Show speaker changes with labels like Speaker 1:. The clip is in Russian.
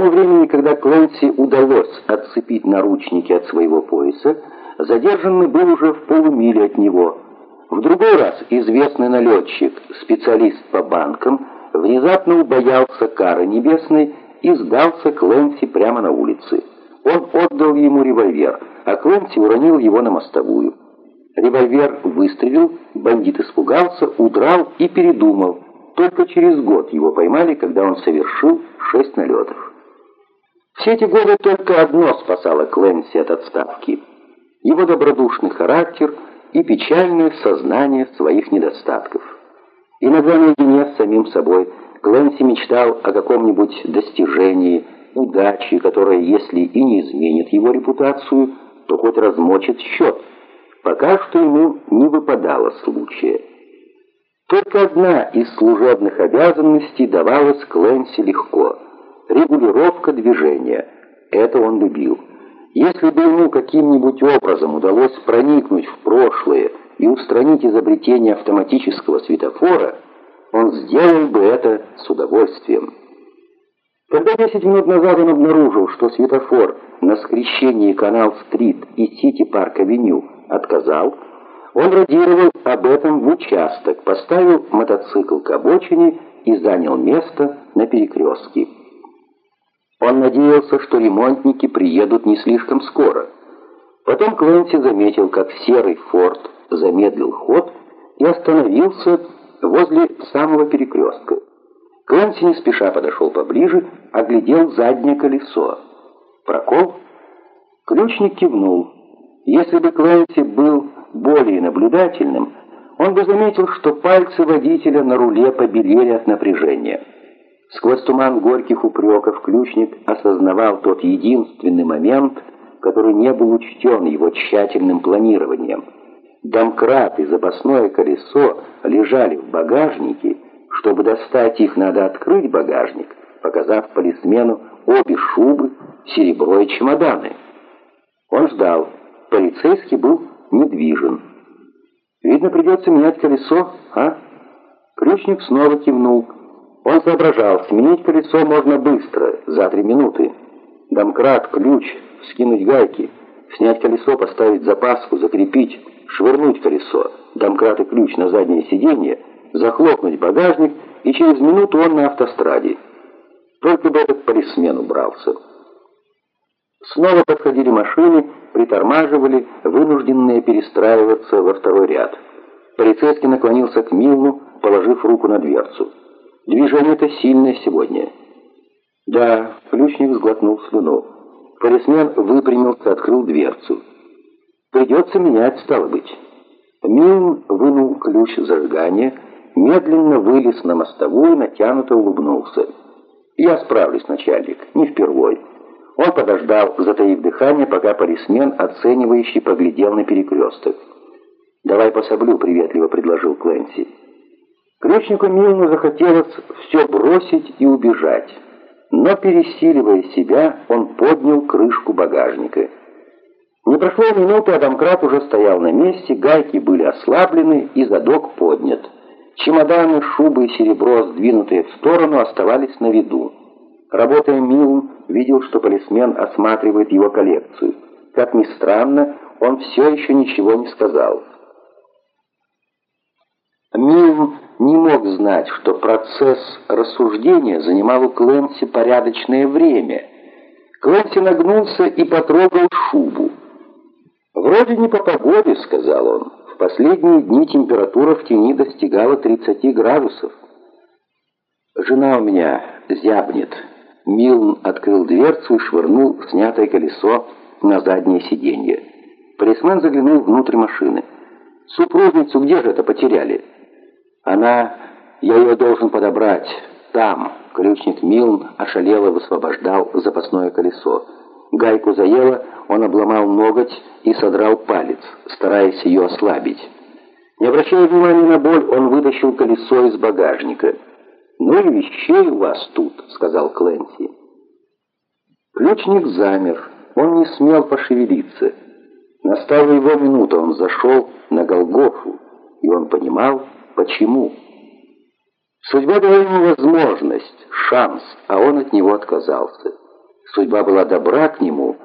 Speaker 1: тому времени, когда Клэнси удалось отцепить наручники от своего пояса, задержанный был уже в полумиле от него. В другой раз известный налетчик, специалист по банкам, внезапно убоялся кары небесной и сдался Клэнси прямо на улице. Он отдал ему револьвер, а Клэнси уронил его на мостовую. Револьвер выстрелил, бандит испугался, удрал и передумал. Только через год его поймали, когда он совершил шесть налетов. Все эти годы только одно спасало Клэнси от отставки. Его добродушный характер и печальное сознание своих недостатков. Иногда наедине с самим собой Клэнси мечтал о каком-нибудь достижении, удаче, которая, если и не изменит его репутацию, то хоть размочит счет. Пока что ему не выпадало случая. Только одна из служебных обязанностей давалась Клэнси легко – регулировка движения. Это он любил. Если бы ему каким-нибудь образом удалось проникнуть в прошлое и устранить изобретение автоматического светофора, он сделал бы это с удовольствием. Когда 10 минут назад он обнаружил, что светофор на скрещении Канал-стрит и Сити-парк-авеню отказал, он радировал об этом в участок, поставил мотоцикл к обочине и занял место на перекрестке. Он надеялся, что ремонтники приедут не слишком скоро. Потом Кленси заметил, как серый «Форд» замедлил ход и остановился возле самого перекрестка. Кленси не спеша подошел поближе, оглядел заднее колесо. Прокол? Ключник кивнул. Если бы Кленси был более наблюдательным, он бы заметил, что пальцы водителя на руле побелели от напряжения. Сквозь туман горьких упреков ключник осознавал тот единственный момент, который не был учтен его тщательным планированием. Домкрат и запасное колесо лежали в багажнике, чтобы достать их, надо открыть багажник, показав полисмену обе шубы, серебро и чемоданы. Он ждал. Полицейский был недвижен. «Видно, придется менять колесо, а?» Ключник снова кивнул. Он соображал, сменить колесо можно быстро, за три минуты. Домкрат, ключ, скинуть гайки, снять колесо, поставить запаску, закрепить, швырнуть колесо, домкрат и ключ на заднее сиденье, захлопнуть багажник, и через минуту он на автостраде. Только бы этот полисмен убрался. Снова подходили машины, притормаживали, вынужденные перестраиваться во второй ряд. Полицейский наклонился к Милну, положив руку на дверцу. Движение-то сильное сегодня. Да, ключник сглотнул слюну. Полисмен выпрямился, открыл дверцу. Придется менять, стало быть. Милн вынул ключ зажигания, медленно вылез на мостовую, натянуто улыбнулся. «Я справлюсь, начальник, не впервой». Он подождал, затаив дыхание, пока полисмен, оценивающий, поглядел на перекресток. «Давай пособлю», — приветливо предложил Клэнси. Ключнику Милну захотелось все бросить и убежать. Но, пересиливая себя, он поднял крышку багажника. Не прошло минуты, а домкрат уже стоял на месте, гайки были ослаблены и задок поднят. Чемоданы, шубы и серебро, сдвинутые в сторону, оставались на виду. Работая Милн, видел, что полисмен осматривает его коллекцию. Как ни странно, он все еще ничего не сказал. Милн не мог знать, что процесс рассуждения занимал у Клэнси порядочное время. Клэнси нагнулся и потрогал шубу. «Вроде не по погоде», — сказал он. «В последние дни температура в тени достигала 30 градусов». «Жена у меня зябнет». Милн открыл дверцу и швырнул снятое колесо на заднее сиденье. Полисмен заглянул внутрь машины. «Супружницу где же это потеряли?» «Она... Я ее должен подобрать. Там». Ключник Милн ошалело высвобождал запасное колесо. Гайку заело, он обломал ноготь и содрал палец, стараясь ее ослабить. Не обращая внимания на боль, он вытащил колесо из багажника. «Ну и вещей у вас тут», — сказал Клэнси. Ключник замер, он не смел пошевелиться. Настала его минута, он зашел на Голгофу, и он понимал, почему. Судьба дала ему возможность, шанс, а он от него отказался. Судьба была добра к нему,